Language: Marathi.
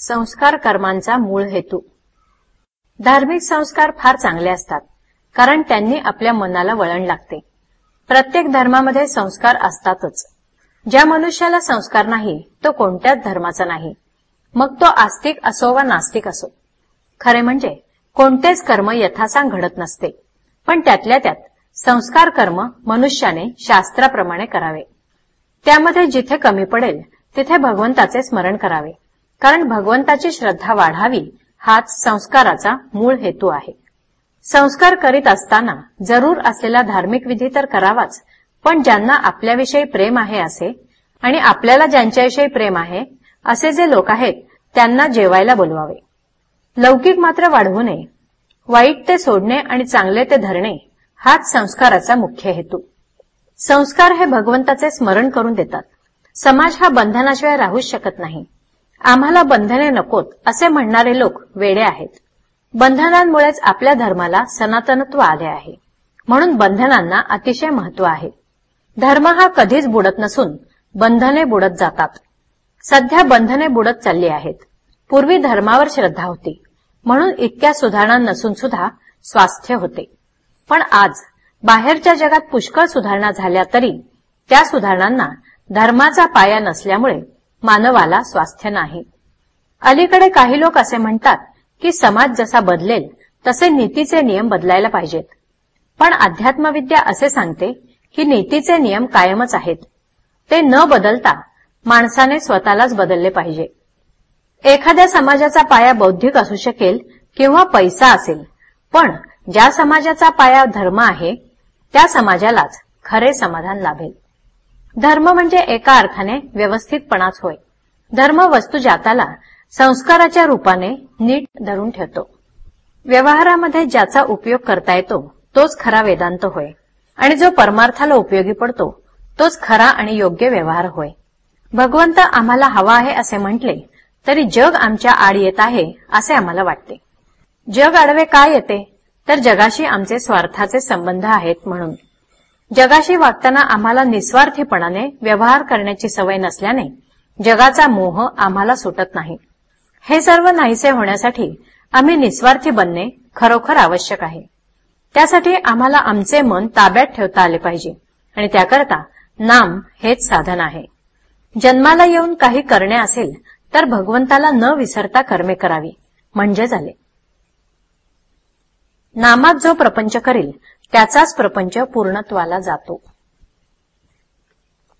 संस्कार कर्मांचा मूळ हेतू. धार्मिक संस्कार फार चांगले असतात कारण त्यांनी आपल्या मनाला वळण लागते. प्रत्येक धर्मामध्ये संस्कार असतातच. ज्या मनुष्याला संस्कार नाही तो कोणत्याच धर्माचा नाही. मग तो आस्तिक असो वा नास्तिक असो. खरे म्हणजे कोणतेच कर्म यथासांग घडत नसते पण त्यातल्या त्यात संस्कार कर्म मनुष्याने शास्त्राप्रमाणे करावे. त्यामध्ये जिथे कमी पडेल तिथे भगवंताचे स्मरण करावे. कारण भगवंताची श्रद्धा वाढावी हाच संस्काराचा मूळ हेतू आहे. संस्कार करीत असताना जरूर असलेला धार्मिक विधी तर करावाच पण ज्यांना आपल्याविषयी प्रेम आहे असे आणि आपल्याला ज्यांच्याविषयी प्रेम आहे असे जे लोक आहेत त्यांना जेवायला बोलवावे. लौकिक मात्र वाढवू नये. वाईट ते सोडणे आणि चांगले ते धरणे हाच संस्काराचा मुख्य हेतू. संस्कार हे भगवंताचे स्मरण करून देतात. समाज हा बंधनाशिवाय राहूच शकत नाही. आम्हाला बंधने नकोत असे म्हणणारे लोक वेडे आहेत. बंधनांमुळेच आपल्या धर्माला सनातनत्व आले आहे. म्हणून बंधनांना अतिशय महत्त्व आहे. धर्म हा कधीच बुडत नसून बंधने बुडत जातात. सध्या बंधने बुडत चालली आहेत. पूर्वी धर्मावर श्रद्धा होती. म्हणून इतक्या सुधारणा नसून सुद्धा स्वास्थ्य होते. पण आज बाहेरच्या जगात पुष्कळ सुधारणा झाल्या तरी त्या सुधारणांना धर्माचा पाया नसल्यामुळे मानवाला स्वास्थ्य नाही. अलीकडे काही लोक असे म्हणतात की समाज जसा बदलेल तसे नीतीचे नियम बदलायला पाहिजेत. पण अध्यात्मविद्या असे सांगते की नीतीचे नियम कायमच आहेत. ते न बदलता माणसाने स्वतःलाच बदलले पाहिजे. एखाद्या समाजाचा पाया बौद्धिक असू शकेल किंवा पैसा असेल पण ज्या समाजाचा पाया धर्म आहे त्या समाजालाच खरे समाधान लाभेल. धर्म म्हणजे एका अर्थाने व्यवस्थितपणाच होय. धर्म वस्तू जाताला संस्काराच्या रूपाने नीट धरून ठेवतो. व्यवहारामध्ये ज्याचा उपयोग करता येतो तोच खरा वेदांत होय. आणि जो परमार्थाला उपयोगी पडतो तोच खरा आणि योग्य व्यवहार होय. भगवंत आम्हाला हवा आहे असे म्हटले तरी जग आमच्या आड येत आहे असे आम्हाला वाटते. जग आडवे काय येते? तर जगाशी आमचे स्वार्थाचे संबंध आहेत म्हणून. जगाशी वागताना आम्हाला निस्वार्थीपणाने व्यवहार करण्याची सवय नसल्याने जगाचा मोह आम्हाला सुटत नाही. हे सर्व नाहीसे होण्यासाठी आम्ही निस्वार्थी बनणे खरोखर आवश्यक आहे. त्यासाठी आम्हाला आमचे मन ताब्यात ठेवता आले पाहिजे आणि त्याकरता नाम हेच साधन आहे. जन्माला येऊन काही करणे असेल तर भगवंताला न विसरता कर्मे करावी. म्हणजे झाले नामात जो प्रपंच करील त्याचाच प्रपंच पूर्णत्वाला जातो.